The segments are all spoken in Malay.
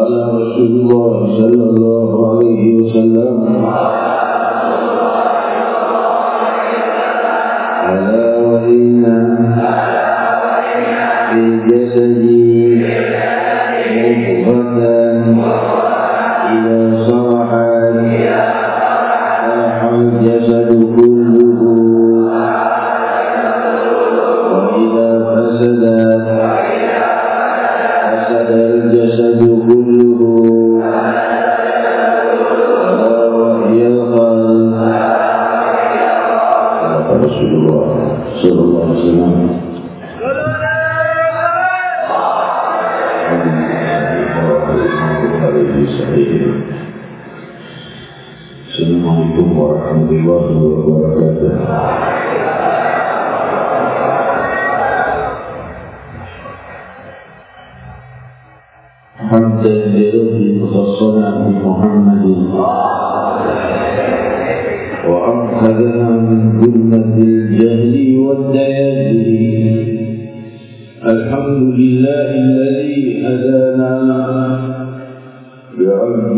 قال رسول الله صلى الله عليه وسلم ألا وإن في الجسد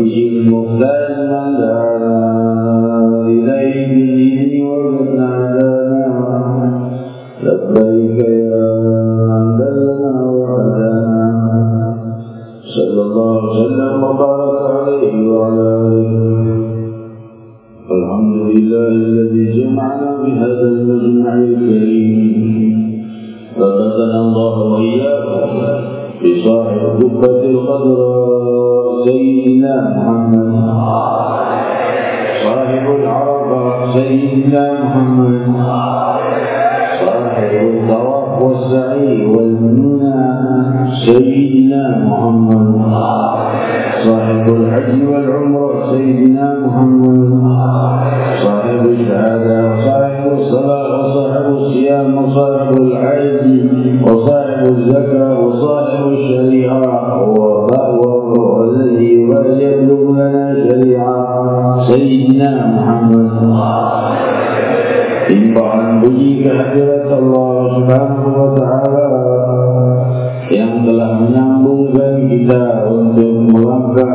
بعبده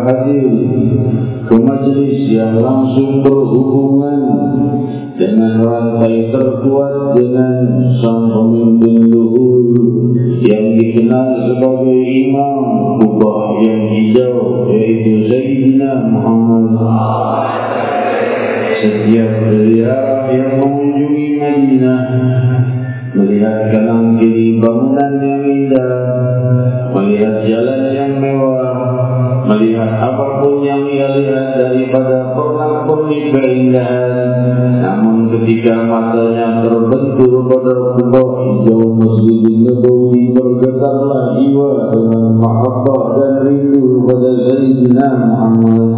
hadir ke majlis yang langsung berhubungan dengan rantai terkuat dengan sang pemimpin luhur yang dikenal sebagai imam kubah yang hijau yaitu Sayyidina Muhammad. Setiap ziarah yang mengunjungi Madinah melihat kanan kiri bangunan yang indah melihat jalan yang mewah melihat apapun yang ia lihat daripada pernak-pernik keindahan. Namun ketika matanya terbentur pada kubah hijau Masjid Nabawi bergetarlah jiwa dengan mahabbah dan rindu pada Sayyidina Muhammad.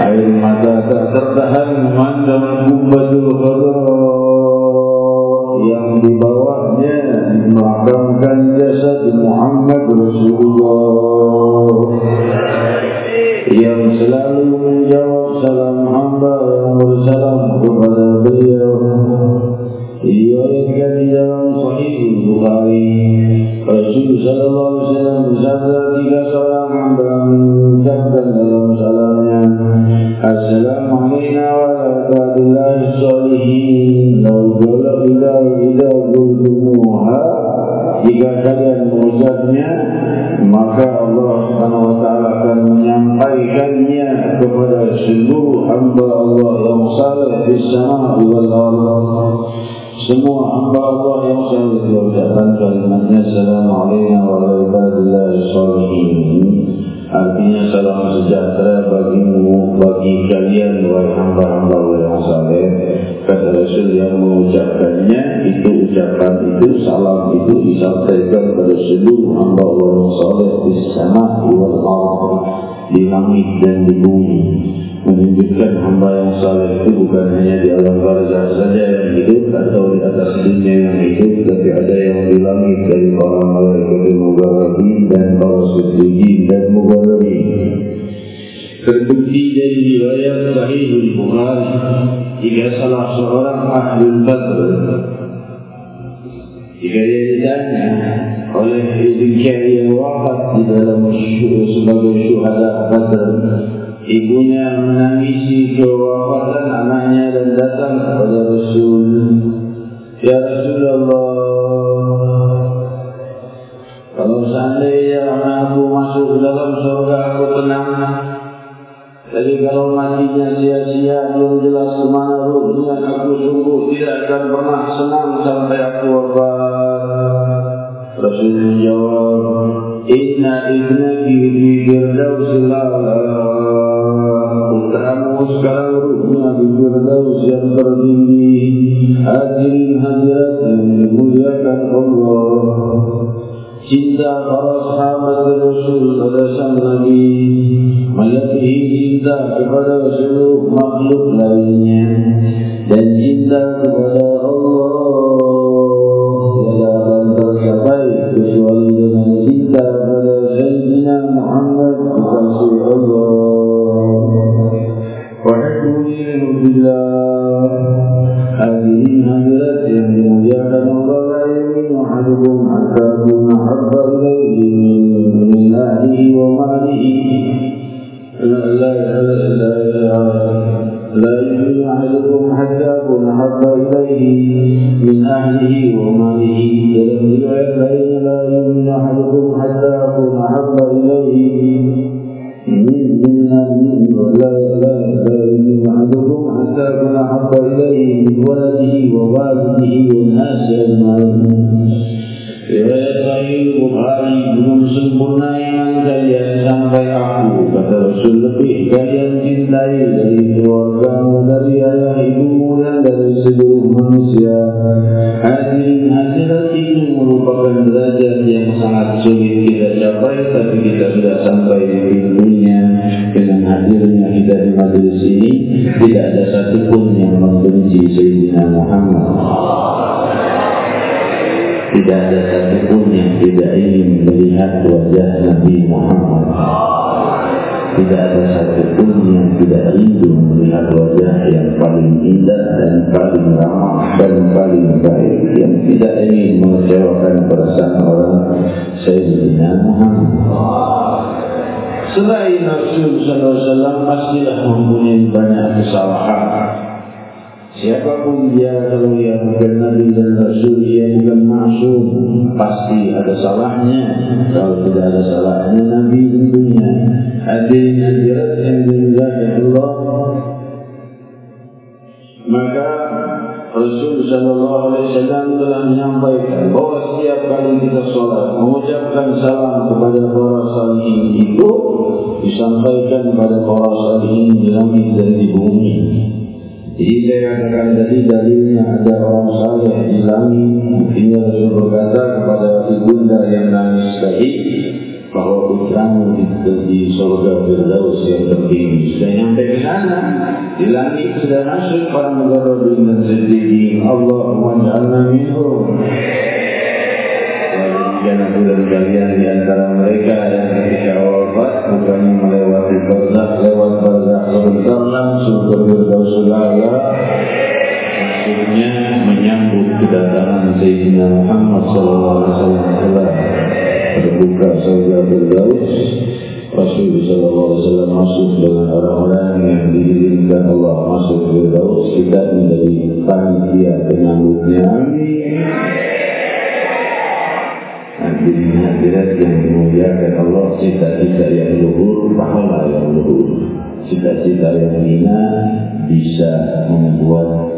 Air mata tak tertahan memandang kubbatul khadra yang di bawahnya memakamkan jasad Muhammad Rasulullah. Yang selalu menjawab salam hamba yang bersalam kepada beliau. Diriwayatkan di dalam Sahih Bukhari. Rasul Sallallahu Alaihi Wasallam bersabda tiga seorang hamba mengucapkan dalam salamnya. Assalamualaikum warahmatullahi wabarakatuh. Jika kalian mengucapnya maka Allah taala akan menyampaikannya kepada seluruh hamba Allah yang saleh di sana semua hamba Allah yang selalu mengucapkan kalimatnya Assalamualaikum warahmatullahi wabarakatuh Artinya salam sejahtera bagimu, bagi kalian wahai hamba-hamba yang saleh. Kata Rasul yang mengucapkannya itu ucapan itu salam itu disampaikan kepada seluruh hamba Allah yang saleh di sana di langit dan di bumi. Menunjukkan hamba yang saleh itu bukan hanya di alam barzah saja yang hidup atau di atas dunia yang hidup, tapi ada yang di langit dari para malaikat mugarrabi dan para suci dan mugarrabi. Terbukti dari riwayat Sahih Bukhari jika salah seorang ahli badr Jika dia ditanya oleh ibunya yang wafat di dalam sebagai syuhada Badr, ibunya menangisi kewafatan anaknya dan datang kepada Rasul. Ya Rasulullah, kalau seandainya anakku masuk dalam surga, aku tenang. Tapi kalau matinya sia-sia belum jelas kemana ruhnya aku sungguh tidak akan pernah senang sampai aku wafat. Rasul Inna ibnaki di firdausil Putramu sekarang ruhnya di firdaus yang. Hadirin hadirat yang dimuliakan Allah. Cinta para sahabat Rasul pada sang Nabi melebihi cinta kepada seluruh makhluk lainnya dan cinta kepada Allah tidak akan tercapai kecuali dengan صل سيدنا محمد تسبيح الله. ونحمد بالله. هذه الهمزات يهدم بها نظر يمين احدكم حتى اكون أحب إليه من أهله وماله لا لا لا لا يؤمن احدكم حتى اكون أحب إليه من أهله وماله يلم اليه من ولا لا لا يؤمن أحدكم ولده ووالده والناس أجمعين. Riwayat Sahih Bukhari belum sempurna iman kalian sampai aku kata Rasul lebih kalian cintai dari keluargamu dari ayah ibumu dan dari seluruh manusia. Hadirin hadirat itu merupakan derajat yang sangat sulit kita capai tapi kita sudah sampai di pintunya dengan hadirnya kita di majelis ini tidak ada satupun yang membenci Sayyidina Muhammad. Tidak ada satupun yang tidak ingin melihat wajah Nabi Muhammad. Tidak ada satupun yang tidak rindu melihat wajah yang paling indah dan paling ramah dan paling baik yang tidak ingin mengecewakan perasaan orang Sayyidina Muhammad. Selain Rasul Sallallahu Alaihi Wasallam pastilah mempunyai banyak kesalahan Siapapun dia kalau dia bukan Nabi dan Rasul dia bukan masuk pasti ada salahnya. Kalau tidak ada salahnya Nabi tentunya. Hadirin hadirat yang dimuliakan Allah. Maka Rasul Sallallahu Alaihi Wasallam telah menyampaikan bahawa setiap kali kita sholat mengucapkan salam kepada para salihin itu disampaikan kepada para salihin di langit dan di bumi. Jadi saya katakan tadi dalilnya ada orang saleh langit. Ini Rasul berkata kepada ibunda yang nangis tadi bahawa putramu di, di surga Firdaus yang tertinggi. Sudah sampai ke sana. Di langit sudah masuk para mugarrabin dan sedih. Allahumma ja'alna minhum. Jangan bulan kalian di antara mereka yang ketika wafat bukannya melewati barzak lewat barzak sebentar langsung ke Firdaus Sulaya maksudnya menyambut kedatangan Sayyidina Muhammad Sallallahu Alaihi Wasallam terbuka surga Firdaus. Rasul Sallallahu Alaihi Wasallam masuk dengan orang-orang yang diizinkan Allah masuk Firdaus. Kita menjadi panitia penyambutnya. Amin Hadirin hadirat yang dimuliakan Allah Cita-cita yang luhur Pahala yang luhur. Cita-cita yang hina Bisa membuat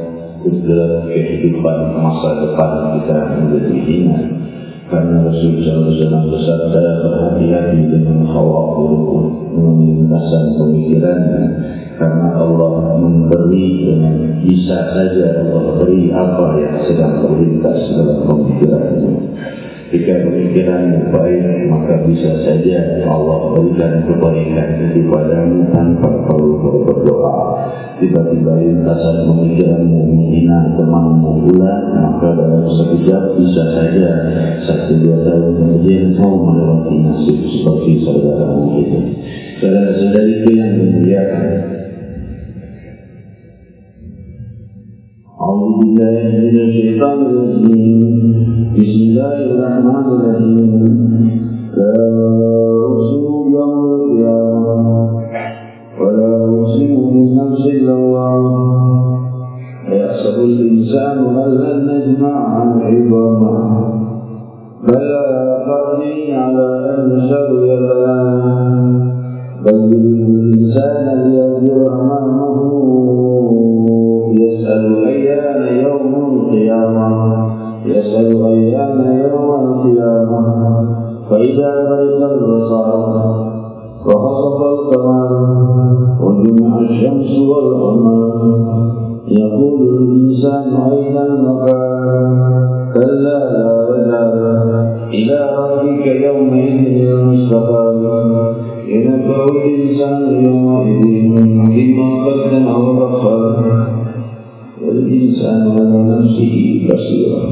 Kegel kehidupan masa depan kita menjadi hina. Karena Rasulullah SAW bersabda Berhati-hati dengan khawatir Memintasan pemikiran Karena Allah memberi dengan Bisa saja Allah beri apa yang sedang terlintas dalam pemikirannya jika pemikiran baik maka bisa saja Allah berikan kebaikan kepadamu tanpa perlu berdoa. Tiba-tiba lintasan pemikiranmu menghina temanmu pula maka dalam sekejap bisa saja satu dua tahun kemudian kau melewati nasib seperti saudaramu itu. Saudara-saudari itu yang dimuliakan. أعوذ بالله من الشيطان الرجيم بسم الله الرحمن الرحيم لا أقسم بيوم القيامة ولا أقسم بالنفس اللوامة أيحسب الإنسان أن لن نجمع عظامه بلى قادرين على أن نسوي بنانه بل الإنسان لينظر أمامه فإذا برق البصر وخسف القمر وجمع الشمس والقمر يقول الإنسان أين المكان كلا لا وزر إلى ربك يومئذ المستقر ينبأ الإنسان يومئذ بما قدم وأخر والإنسان على نفسه بصيرا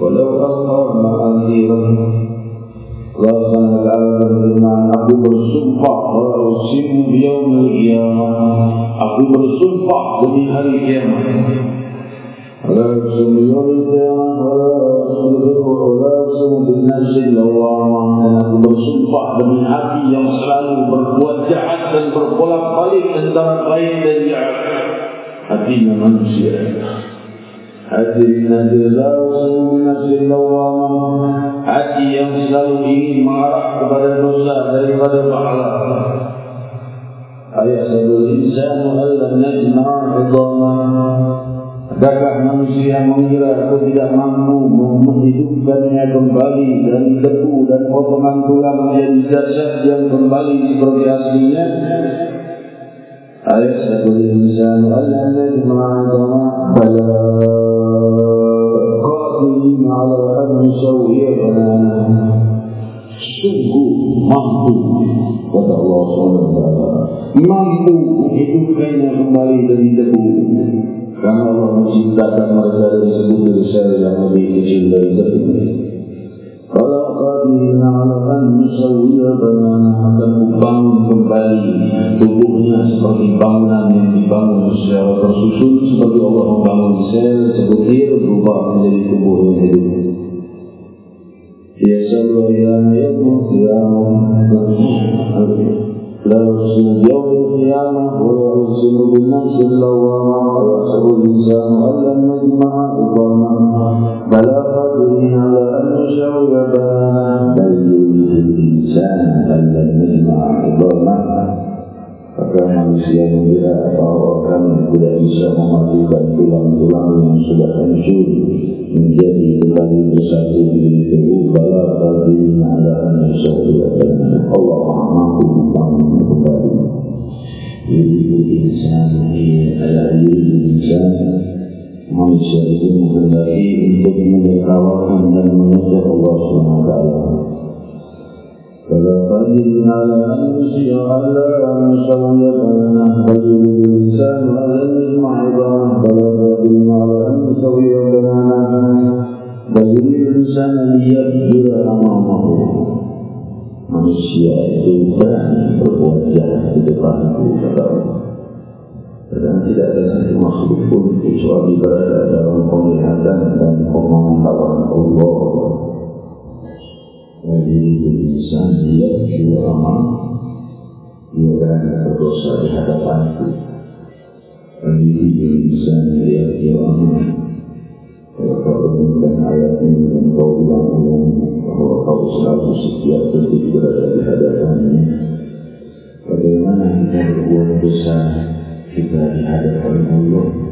ولو ألقى معاذيرا Allah SWT berfirman Aku bersumpah Bersim biyaum al-qiyamah Aku bersumpah demi hari kiamat. Biyaum al-qiyamah Wa la yusim bin nafsi lawamah Dan aku bersumpah demi hati yang selalu berbuat jahat Dan berbolak balik antara baik dan jahat. Hatinya manusia Hadirin hadirin la yusim bin nafsi lawamah hati yang selalu ingin mengarah kepada dosa daripada pahala. Ayat sebelum insan Allah najma idama. Adakah manusia mengira aku tidak mampu menghidupkannya kembali dari debu dan potongan tulang menjadi jasad yang kembali seperti aslinya? Ayat sebelum insan Allah najma idama. قادرين على أن نسوي بنانا sungguh mampu kata Allah SWT mampu menghidupkannya kembali dari debu karena Allah menciptakan mereka dari sebuah sel yang lebih kecil dari debu kalau qadina ala an nusawwiya banana akan membangun kembali tubuhnya seperti bangunan yang dibangun secara tersusun seperti Allah membangun sel sebutir berubah menjadi tubuh yang hidup. Ya sallu ya yawm qiyamah la usul yawm qiyamah wa la usul bin nafs lawama wa yasbu insan allan najma'a idama bala qadirin ala an nusawwiya banana bal insan allan najma'a idama maka manusia mengira bahwa kami tidak bisa mematikan tulang-tulang yang sudah hancur menjadi kembali bersatu dengan tubuh bala bagi ada manusia dan Allah mampu membangun kembali. Ini insan ini adalah insan manusia itu menghendaki untuk menertawakan dan menyebut Allah SWT فلا قادر على أن يسير على أن يسوي بينه بل يريد الإنسان أن يجمع عظامه فلا قادر على أن يسوي بينه بل يريد الإنسان أن يبدر أمامه manusia itu berani berbuat jahat di depanku kata Allah dan tidak ada satu makhluk pun kecuali berada dalam penglihatan dan pemantauan Allah jadi insan dia ulama dia berani berdosa di hadapanku jadi insan dia kalau kau inginkan ayat ini dan kau ulang-ulang bahwa kau selalu setiap detik berada di hadapannya bagaimana kita berbuat dosa kita di hadapan Allah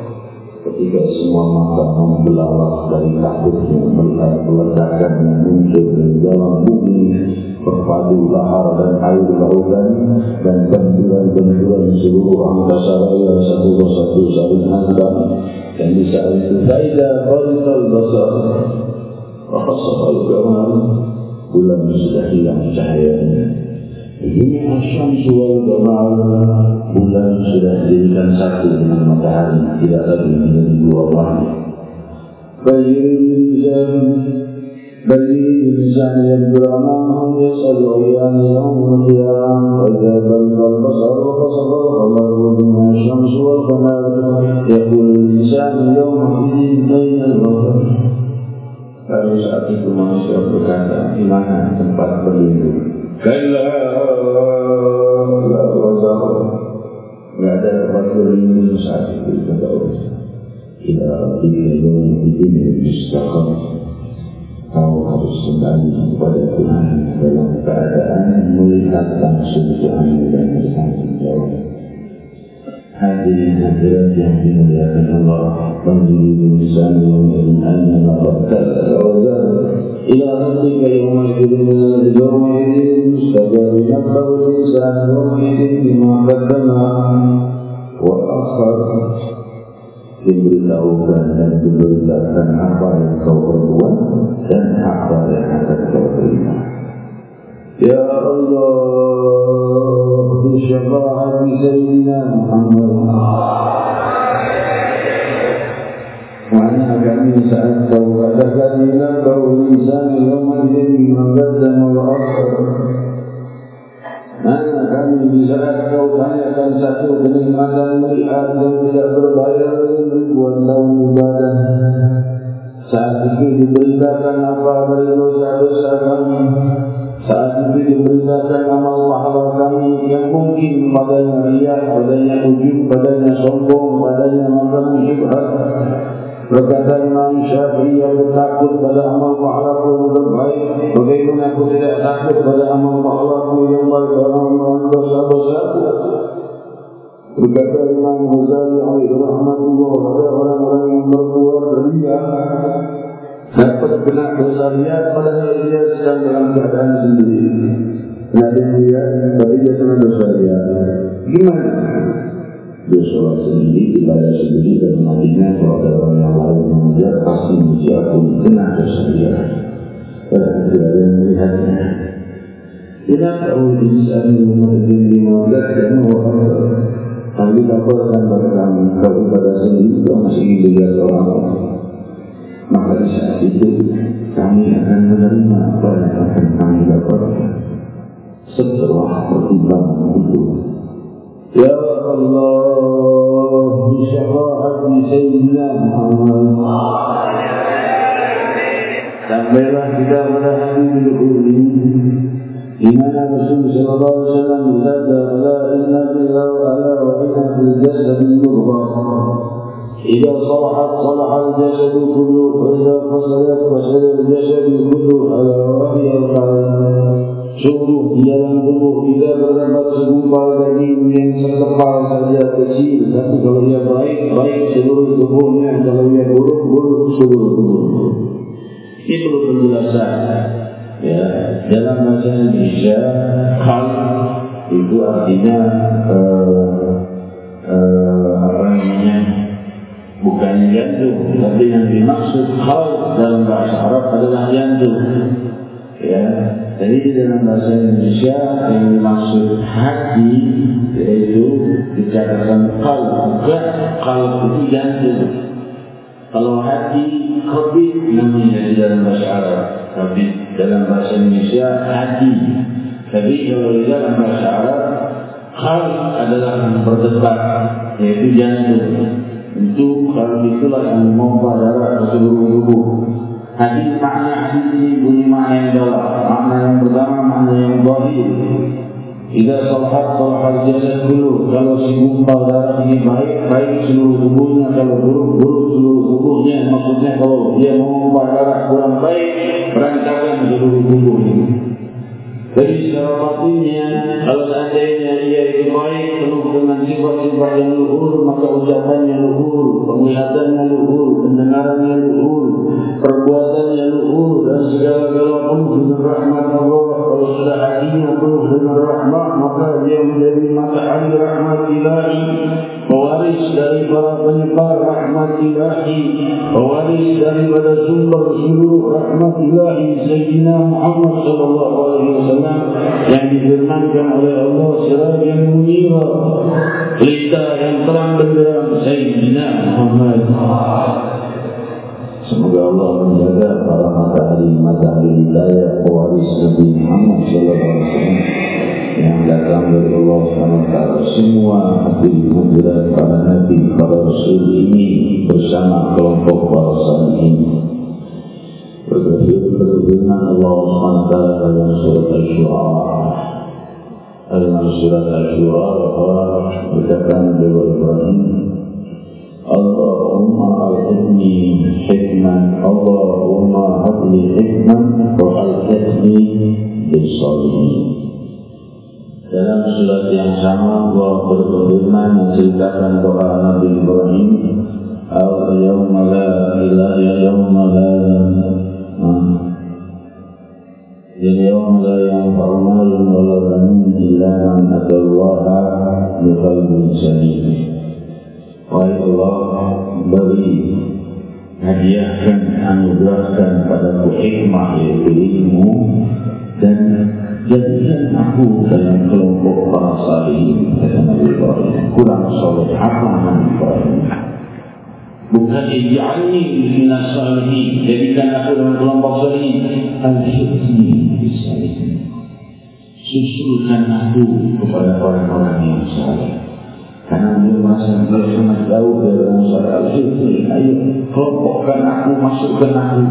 ketika semua mata membelalak dari takutnya melihat peledakan yang muncul dari dalam bumi berpadu lahar dan air lautan dan benturan-benturan seluruh angkasa raya satu persatu saling hantam dan di saat itu faida qalikal basar. Wa khasaf al-qamar bulan sudah hilang cahayanya Ini asyam suwal gamal bulan sudah dijadikan satu dengan matahari. Tidak lagi menjadi dua warna. Bagi insan, bagi insan yang beramal yasal ayan yang qiyam pada bal basar wa basar qamar wa asyam suwal gamal yaqul insan yawm idin bayna al-bahr Lalu saat itu manusia berkata, di mana tempat berlindung? Ada tempat berlindung saat itu Kata Allah Tidak berlindung di dunia Mustaqam Kau harus kembali kepada Tuhan Dalam keadaan melihat langsung Tuhan dan bertanggung jawab Hadirin hadirat yang dimuliakan Allah Bangkiri insan yang beriman Melakukan wazah إلى ربك يومئذ يومئذ ينبغ الإنسان يومئذ بما قدم وأخر diberitahukan dan diberitakan apa yang kau perbuat dan apa yang akan kau terima. Ya Allah, bisyafaat Sayyidina Muhammad. Saat kau katakan Ila kau insan Yawmadin Menggadam al-akhir Mana kami di saat kau tanyakan satu kenikmatan melihat yang tidak berbayar ribuan tahun ibadah. Saat itu diberitakan apa dari dosa-dosa kami. Saat itu diberitakan amal pahala kami yang mungkin padanya riak, padanya ujung, padanya sombong, padanya makan syubhat. Berkata Imam Syafi'i yang takut pada amal pahala yang terbaik Bagaimana aku tidak takut pada amal pahala yang baik dalam dosa-dosa Berkata Imam Ghazali alaihi rahmatullah pada orang-orang yang berbuat ria dapat kena dosa ria padahal dia sedang dalam keadaan sendiri. Nabi dia, tapi dia kena dosa ria. Gimana? Dia sholat sendiri, ibadah sendiri dan nantinya kalau ada orang yang lain mengajar pasti muji aku kena dosa dia. Tidak ada yang melihatnya. Tidak tahu bisa mengumpulkan lima belas dan orang Tapi kapal akan berkam kalau ibadah sendiri itu masih dilihat orang Maka di saat itu kami akan menerima apa yang akan kami dapatkan setelah pertimbangan itu. Ya Allah Bisyafaat Sayyidina Muhammad Sampailah kita pada hari ini Di mana Rasul Sallallahu Alaihi Wasallam berkata La inna billah ala wa inna bil jasad murghah إذا صلحت صلح الجسد كله وإذا فسدت فسد الجسد كله على وهي القلب Sungguh di dalam tubuh kita terdapat segumpal daging yang sekepal saja kecil. Tapi kalau dia baik, baik seluruh tubuhnya. Kalau dia buruk, buruk seluruh tubuhnya. Perlu penjelasan. Ya, Dalam bahasa Indonesia Hal itu artinya uh, uh, Apa namanya Bukan jantung Tapi yang dimaksud hal dalam bahasa Arab adalah jantung Ya, jadi di dalam bahasa Indonesia yang dimaksud hati yaitu dikatakan kalb, bukan kalb itu jantung. Kalau hati khabib namanya di dalam bahasa Arab, khabib dalam bahasa Indonesia hati. Tapi kalau di dalam bahasa Arab kalb adalah berdetak yaitu jantung. Untuk kalb itulah yang memompa darah ke seluruh tubuh. Hadis makna hadis ini bunyi makna yang dalam. Makna yang pertama makna yang zahir. Jika salhat salhat jasad dulu. Kalau si gumpal darah ini baik, baik seluruh tubuhnya. Kalau buruk, buruk seluruh tubuhnya. Maksudnya kalau dia mengumpal darah kurang baik, berantakan seluruh tubuh ini. Jadi secara kalau seandainya ia itu baik, penuh dengan sifat-sifat yang luhur, maka ucapannya luhur, penglihatannya luhur, pendengarannya luhur, perbuatannya luhur, dan segala-gala penuh dengan rahmat Allah. Kalau sudah hatinya penuh dengan rahmat, maka dia menjadi matahari rahmat ilahi, pewaris dari para penyebar rahmat ilahi, pewaris daripada sumber seluruh rahmat ilahi, Sayyidina Muhammad sallallahu alaihi wasallam yang difirmankan oleh Allah sirajan munira pelita yang terang benderang Sayyidina Muhammad. Semoga Allah menjaga para matahari matahari hidayah pewaris Nabi Muhammad Sallallahu Alaihi Wasallam yang datang dari Allah SWT. Semua hati hadirat para nabi para rasul ini bersama kelompok para berfirman Allah SWT dalam surat Al-Shu'ara dalam surat Al-Shu'ara berkata Nabi Ibrahim Allahumma al-hikmi hikman Allahumma habli hikman wa al-hikmi bisalihin dalam surat yang sama Allah berfirman menceritakan doa Nabi Ibrahim al-yawma la ilaha yawma la اليوم لا ينفع مال ولا بنون إلا من أتى الله بقلب سليم Wahai Allah beri hadiahkan anugerahkan padaku hikmah yaitu ilmu dan jadikan aku dalam kelompok para salihin kata Nabi Ibrahim kurang soleh apa Nabi Ibrahim bukan ij'alni minas salihin. Jadikan aku dalam kelompok salihin. Al-hikmi bisalihin. Susulkan aku kepada orang-orang yang saleh karena dia dia sangat jauh dari orang saleh al-hikmi ayo kelompokkan aku masukkan aku.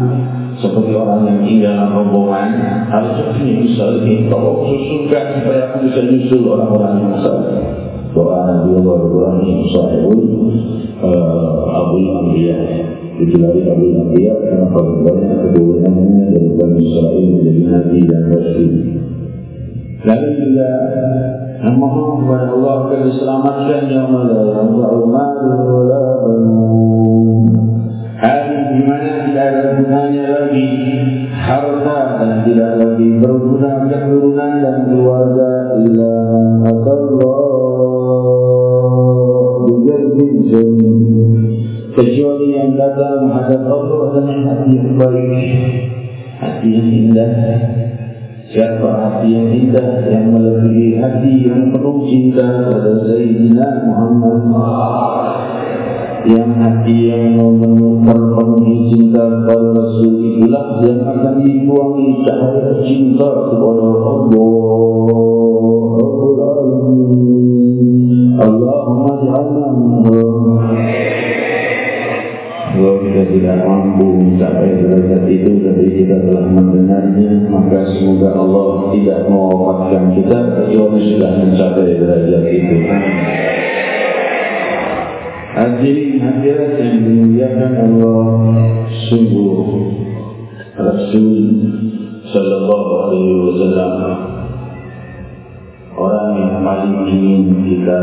Seperti orang yang tinggal dalam rombongan bisa ini kalau susulkan supaya aku bisa nyusul orang-orang yang saleh doa Nabi Allah Ibrahim sahibul uh, Abu Ambiya dijelari Abu Ambiya karena paling banyak keturunannya dari Bani Israel menjadi Nabi dan Rasul. Lalu juga memohon kepada Allah agar diselamatkan yang wala banun hari di mana tidak ada gunanya lagi harta dan tidak lagi berguna keturunan dan keluarga illa Allah kecuali yang datang menghadap Allah dengan hati yang baik. Hati yang indah. Siapa hati yang indah yang melebihi hati yang penuh cinta pada Sayyidina Muhammad? Yang hati yang memenuhi cinta kepada Rasul itulah yang akan dibuangi cahaya cinta kepada Allah. Allahumma ja'alna kalau kita tidak mampu mencapai derajat itu tapi kita telah mendengarnya maka semoga Allah tidak mewafatkan kita kecuali sudah mencapai derajat itu. Hadirin hadirat yang dimuliakan Allah sungguh Rasul Sallallahu Alaihi Wasallam orang yang paling ingin kita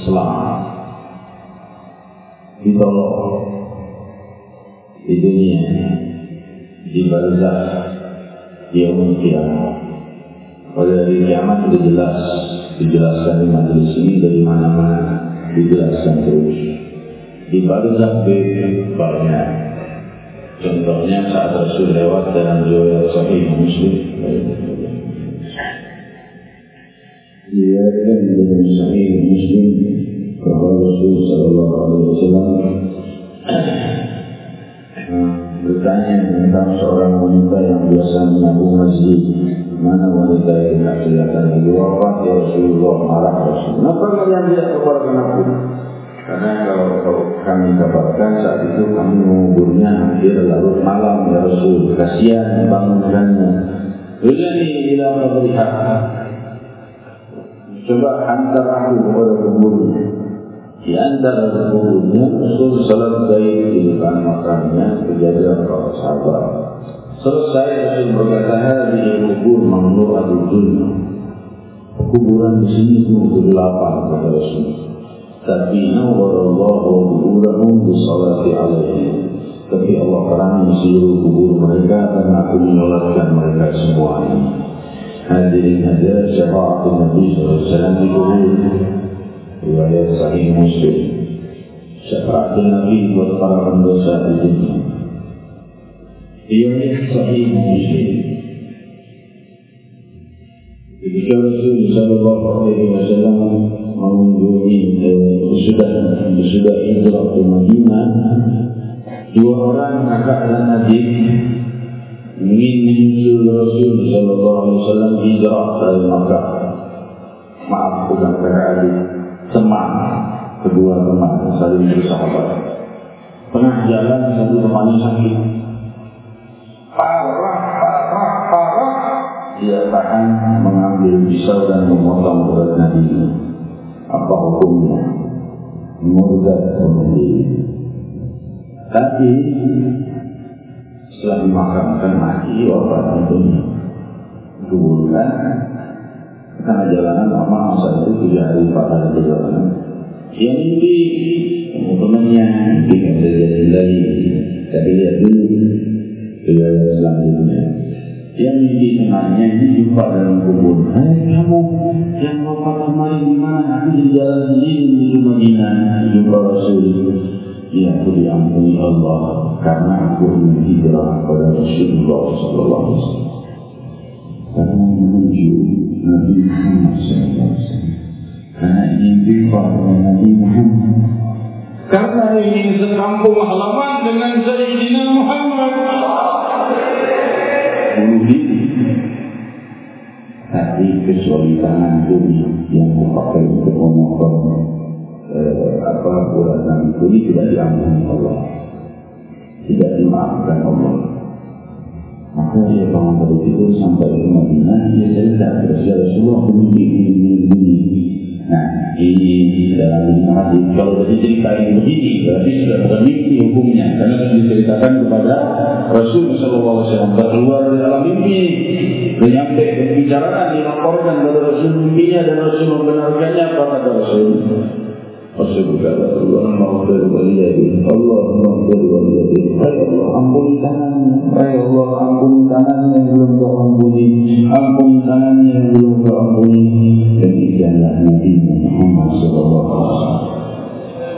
selamat ditolong di dunia di barzah di umum kiamat pada hari kiamat sudah jelas dijelaskan di majlis ini dari mana-mana dijelaskan terus. Di barzah banyak. Contohnya saat Rasul lewat dalam riwayat sahih muslim. Dia kan dalam sahih muslim bahwa Rasul Sallallahu Alaihi Wasallam bertanya tentang seorang wanita yang biasa menabung masjid. Mana wanita yang tak kelihatan lagi wafat ya Rasulullah marah Rasul. Kenapa kalian tidak kabarkan aku? Karena kalau, kalau kami kabarkan saat itu kami menguburnya hampir larut malam ya Rasul. Kasihan bangunkannya. Jadi ila melihat Coba hantar aku kepada kuburnya. Di antara Rasul salat baik di depan makamnya kejadian para sahabat. Selesai Rasul berkata hari kubur mamnu adu dunia. Kuburan di sini cuma berdelapan kata Rasul. Tapi nawarallahu kuburahum bisalati alaihi. Tapi Allah terangi seluruh kubur mereka dan aku menyolatkan mereka semuanya. Hadirin hadirat syafaat Nabi SAW di kubur riwayat sahih muslim. Syafaat Nabi buat para pendosa di dunia riwayat sahih muslim. Ketika Rasul Sallallahu Alaihi Wasallam mengunjungi eh, sudah sudah hijrah ke Madinah, dua orang kakak dan adik ingin menyusul Rasul Sallallahu Alaihi Wasallam hijrah dari Makkah. Maaf bukan kakak adik, teman kedua teman saling bersahabat. Pernah jalan satu temannya sakit, parah, parah, parah. Dia tahan mengambil pisau dan memotong berat Nabi. Apa hukumnya? Murgad sendiri. Tapi setelah dimakamkan mati wafat. Kuburan karena jalanan lama masa itu tiga hari empat hari perjalanan. Dia mimpi teman-temannya mungkin ada jadi lagi. Tapi lihat dulu kejadian selanjutnya. Dia mimpi temannya ini jumpa dalam kubur. Hai kamu yang wafat kemarin di mana? Aku di jalan sendiri menuju Madinah jumpa Rasul. Ya aku diampuni Allah karena aku ingin hijrah kepada Rasulullah Sallallahu Alaihi Wasallam. Karena menuju Nabi Muhammad Wasallam. Karena ingin jumpa dengan Nabi Muhammad. Karena ingin sekampung halaman dengan Sayyidina Muhammad. Bunuh diri. Tapi kecuali tangan dunia yang dipakai untuk memotong apa bulatan itu tidak diampuni Allah tidak dimaafkan Allah maka dia bangun dari itu sampai ke Madinah. Dia cerita kepada Rasulullah ini ini ini nah ini. Dalam hadis kalau tadi cerita ini begini berarti sudah bukan mimpi hukumnya. Karena sudah diceritakan kepada Rasul Sallallahu Alaihi Wasallam keluar dari dalam mimpi. Menyampai pembicaraan dilaporkan kepada Rasul mimpinya dan Rasul membenarkannya kata Rasul Rasul berkata Allah maghfir waliyadi Allah maghfir waliyadi Hai Allah ampuni tangannya. Hai Allah ampuni tangannya yang belum kau ampuni Ampuni tangannya yang belum kau ampuni Demikianlah Nabi Muhammad Sallallahu Alaihi Wasallam.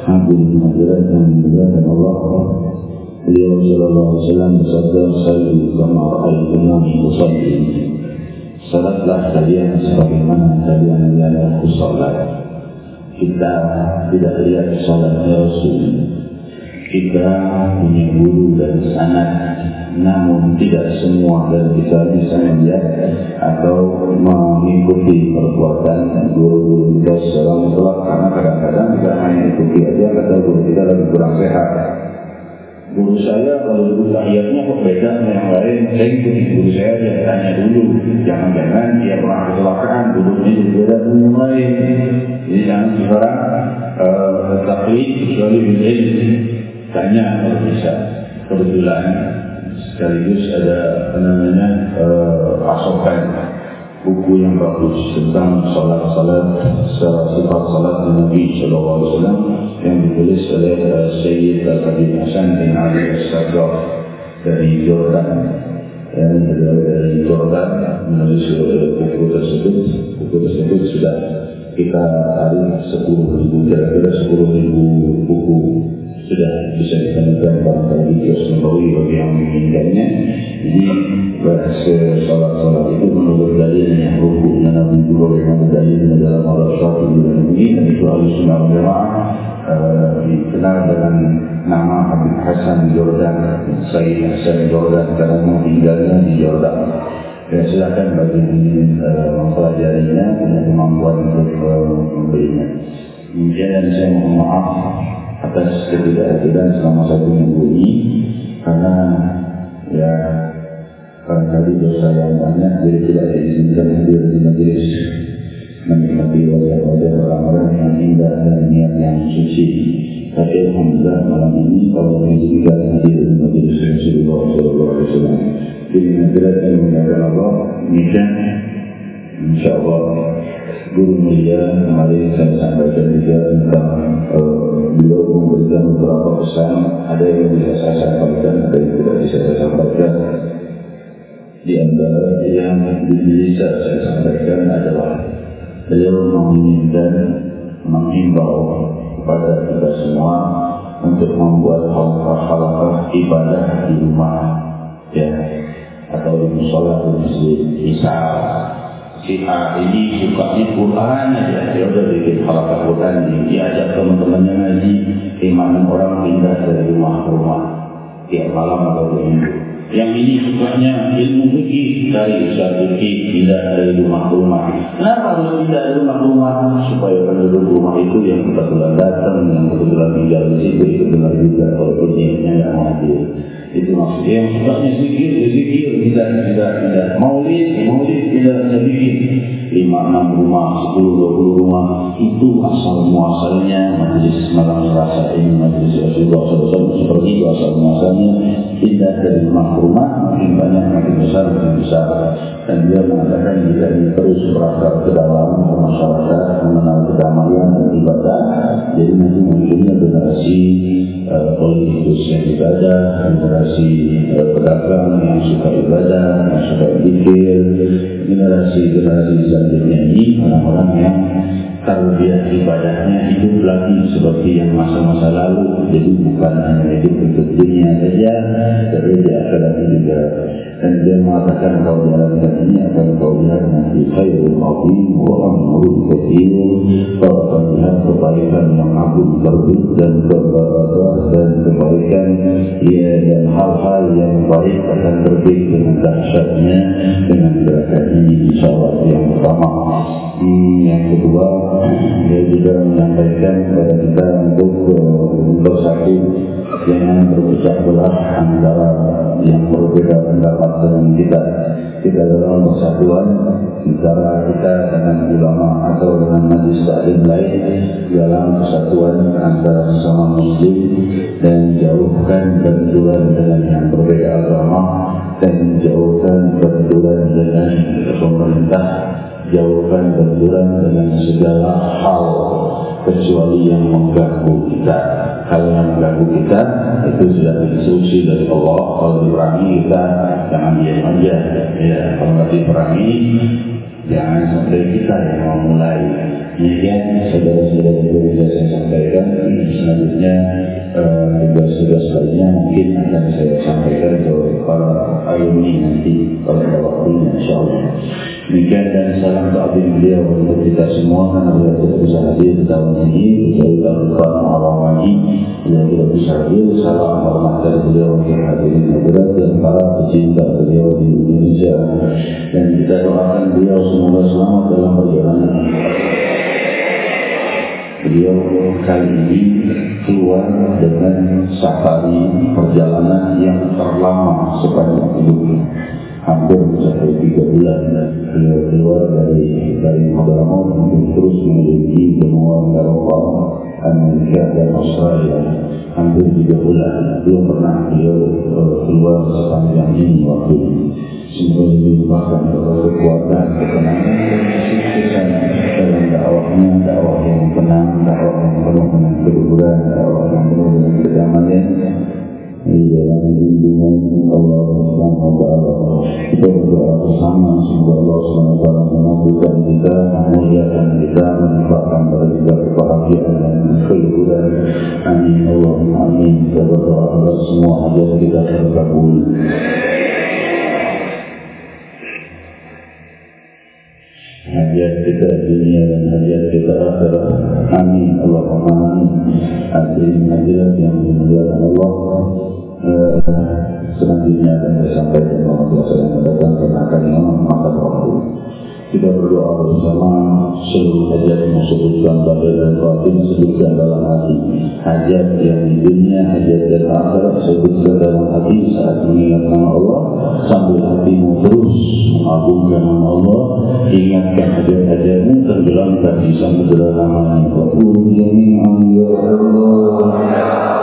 Ampuni hadirat dan Allah. Beliau Sallallahu Alaihi Wasallam bersabda Sallu kama ra'aytunah usalli. Salatlah kalian sebagaimana kalian lihat aku salat kita tidak lihat sholatnya Rasul. Kita punya guru dan sanat namun tidak semua dan kita bisa melihat atau mengikuti perbuatan guru kita secara mutlak karena kadang-kadang kita hanya ikuti aja kata guru kita lagi kurang sehat guru saya kalau dulu tahiyatnya kok beda dengan yang lain. Saya ikuti guru saya dia tanya dulu jangan-jangan dia pernah kecelakaan gurunya jadi beda dengan yang lain? Jadi jangan sekarang uh, taklid kecuali bila tanya kalau bisa. Kebetulan sekaligus ada namanya uh, pasokan buku yang bagus tentang salat-salat secara sifat salat Nabi Wasallam yang ditulis oleh uh, Sayyid Al-Habib Hasan bin Ali Al-Sadr dari Jordan. Dan dari Jordan menulis buku tersebut. Buku tersebut sudah kita tarik sepuluh ribu kira-kira sepuluh ribu buku sudah bisa ditemukan di kios Nabawi bagi yang menginginkannya jadi bahasa salat-salat itu menurut dalilnya hukumnya Nabi juga memang dalilnya dalam Allah Syafi dan ini dan itu harus sunnah jamaah dikenal dengan nama Habib Hasan Jordan Sayyid Hasan Jordan karena meninggalnya di Jordan. Dan silakan bagi uh, mempelajarinya punya kemampuan untuk uh, membelinya. Kemudian saya mohon maaf atas ketidakadilan selama satu minggu ini. Karena ya barangkali dosa yang banyak jadi tidak diizinkan hadir di majelis menikmati wajah-wajah orang-orang yang indah dan niat yang suci. Tapi Alhamdulillah malam ini kalau diizinkan hadir di majelis Rasulullah SAW jadi nasihat yang mengatakan Allah Nisha InsyaAllah Guru mulia Kemarin saya sampaikan juga Tentang uh, Beliau memberikan beberapa pesan. Ada yang bisa saya sampaikan Ada yang tidak bisa saya sampaikan. Di antara yang bisa saya sampaikan adalah Beliau menginginkan Menghimbau Kepada kita semua Untuk membuat halakah ibadah di rumah Ya atau di musola di masjid misal si A ini sukanya Quran aja. Dia udah bikin halaman Quran dia ajak teman-temannya ngaji lima enam orang pindah dari rumah ke rumah. Tiap malam atau minggu. Yang ini sukanya ilmu fikih dari Ustaz fikih pindah dari rumah ke rumah. Kenapa harus pindah dari rumah ke rumah? Supaya penduduk rumah itu yang kebetulan datang yang kebetulan tinggal di situ itu benar juga kalau pujiannya tidak hadir itu maksudnya yang sukanya zikir, zikir, tidak, tidak, tidak. Maulid, maulid, tidak, tidak bikin. Lima, enam rumah, sepuluh, dua puluh rumah. Itu asal muasalnya majlis malam rasa ini, majlis Rasulullah SAW. Seperti itu asal muasalnya. Pindah dari rumah ke rumah, makin banyak, makin besar, makin besar. Dan dia mengatakan jika terus berasal ke dalam masyarakat, mengenal kedamaian dan ibadah. Jadi nanti munculnya generasi uh, politikus yang ibadah, generasi uh, pedagang yang suka ibadah, yang suka zikir, generasi-generasi selanjutnya ini orang-orang yang tarbiyah ibadahnya hidup lagi seperti yang masa-masa lalu. Jadi bukan hanya hidup untuk dunia saja, tapi di akhirat juga. Dan dia mengatakan kau jalankan ini akan kau lihat nanti khairul azim wa amrul kathir. Kau akan lihat kebaikan yang agung terbit dan kebahagiaan dan kebaikan. Ya, dan hal-hal yang baik akan terbit dengan dahsyatnya dengan gerakan ini. insyaAllah yang pertama. Hmm, yang kedua dia juga menyampaikan kepada kita untuk uh, jangan berpecah belah antara yang berbeda pendapat dengan kita kita dalam persatuan antara kita dengan ulama atau dengan majlis taklim lain dalam persatuan antara sesama muslim dan jauhkan benturan dengan yang berbeda agama dan jauhkan benturan dengan pemerintah jauhkan benturan dengan segala hal kecuali yang mengganggu kita hal yang mengganggu kita itu sudah diinstruksi dari Allah kalau diperangi kita jangan diam aja ya kalau tidak diperangi jangan sampai kita yang memulai Demikian saudara-saudara yang bisa saya sampaikan selanjutnya tugas-tugas uh, lainnya mungkin akan saya sampaikan ke para alumni nanti pada waktunya insyaAllah. Demikian dan salam ta'zim beliau untuk kita semua. Karena beliau tidak bisa hadir di tahun ini kecuali tahun depan Muharramani beliau tidak bisa hadir. Salam hormat dari beliau yang hadirin hadirat dan para pecinta beliau di Indonesia. Dan kita doakan beliau semoga selamat dalam perjalanan. Beliau kali ini keluar dengan safari perjalanan yang terlama sepanjang hidupnya hampir mencapai tiga bulan beliau keluar dari dari Madramaut untuk terus memiliki benua Eropa Amerika dan Australia. Hampir tiga bulan belum pernah beliau uh, keluar sepanjang ini waktu ini. Semoga dilimpahkan kekuatan ketenangan dalam dakwahnya dakwah yang tenang dakwah yang penuh dengan keruburan dakwah yang penuh dengan kedamaian Amin Allahumma amin. Hadirin hadirat yang dimuliakan Allah. Uh, selanjutnya akan saya sampaikan biasa yang datang karena akan memakan waktu. Kita berdoa bersama seluruh hajat yang disebutkan pada dan batin disebutkan dalam hati. Hajat yang di dunia, hajat dan akhirat disebutkan dalam hati saat mengingat nama Allah. Sambil hatimu terus mengagungkan nama Allah. Ingatkan hajat-hajatmu tenggelamkan di samudera namanya. Wa jami'an ya Allah. Allah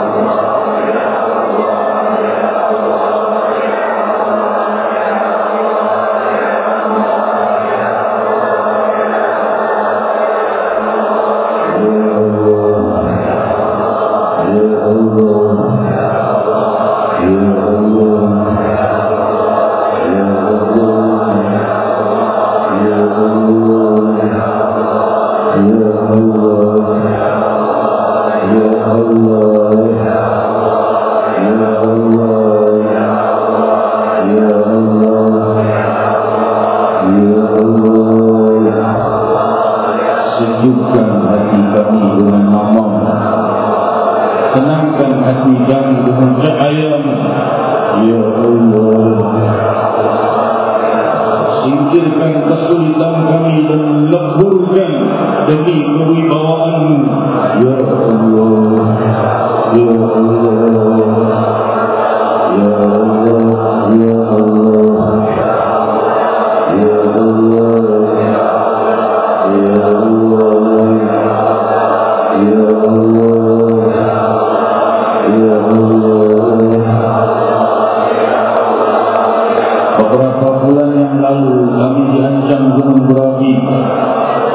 Beberapa bulan yang lalu kami diancam gunung berapi.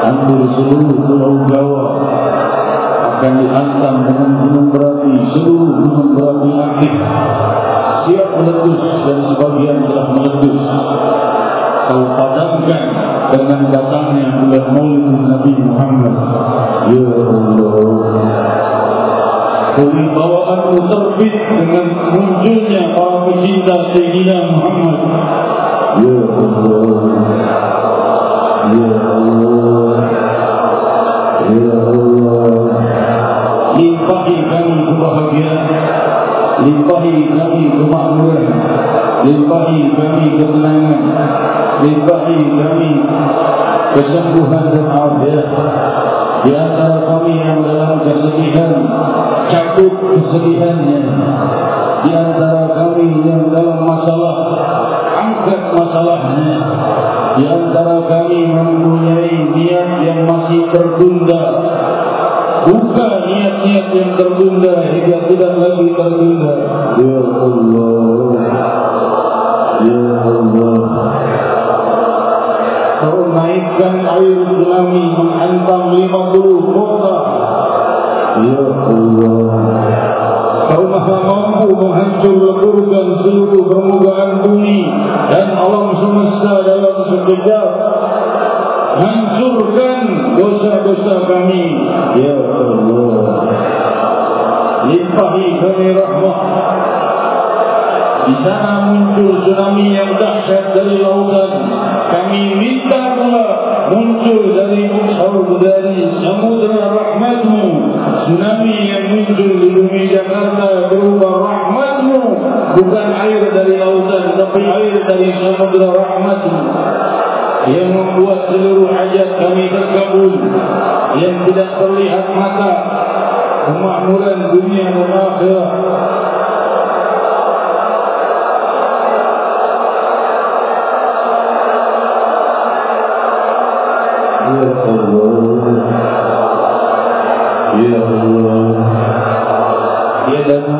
Hampir seluruh akan dihantam dengan gunung berapi seluruh gunung berapi aktif siap meletus dan sebagian telah meletus kau padamkan dengan datangnya bulan maulid Nabi Muhammad. Ya Allah. Kewibawaanmu terbit dengan munculnya para pecinta Sayyidina Muhammad. Ya Allah. Ya Allah. Ya Allah Limpahi kami kebahagiaan. Limpahi kami kemakmuran. Limpahi kami ketenangan Limpahi kami kesembuhan dan afiat. Di antara kami yang dalam kesedihan Cabut kesedihannya. Di antara kami yang dalam masalah Angkat masalahnya. Di antara kami mempunyai niat yang masih tertunda. Buka niat-niat yang tertunda hingga tidak lagi tertunda. Ya Allah. Ya Allah. Kau naikkan air tsunami menghantam 50 kota. Ya Allah. Kau maha mampu menghancur leburkan seluruh permukaan kami rahmat di sana muncul tsunami yang dahsyat dari lautan. Kami minta pula muncul dari dari samudra rahmatmu. Tsunami yang muncul di bumi Jakarta berupa rahmatmu. Bukan air dari lautan tapi air dari samudra rahmatmu. Yang membuat seluruh hajat kami terkabul. Yang tidak terlihat mata kemakmuran dunia dan akhirat. Ya Allah. Ya Allah. Nama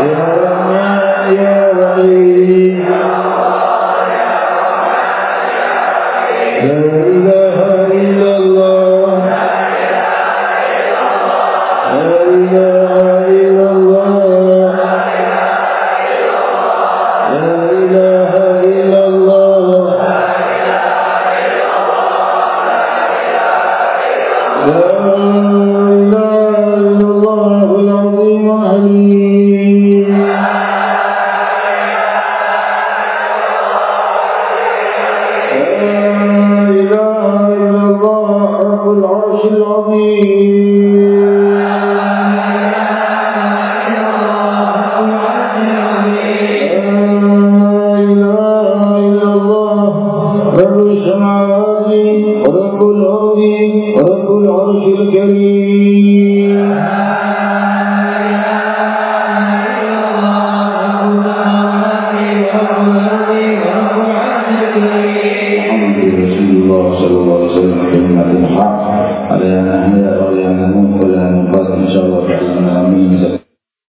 يا يا ولي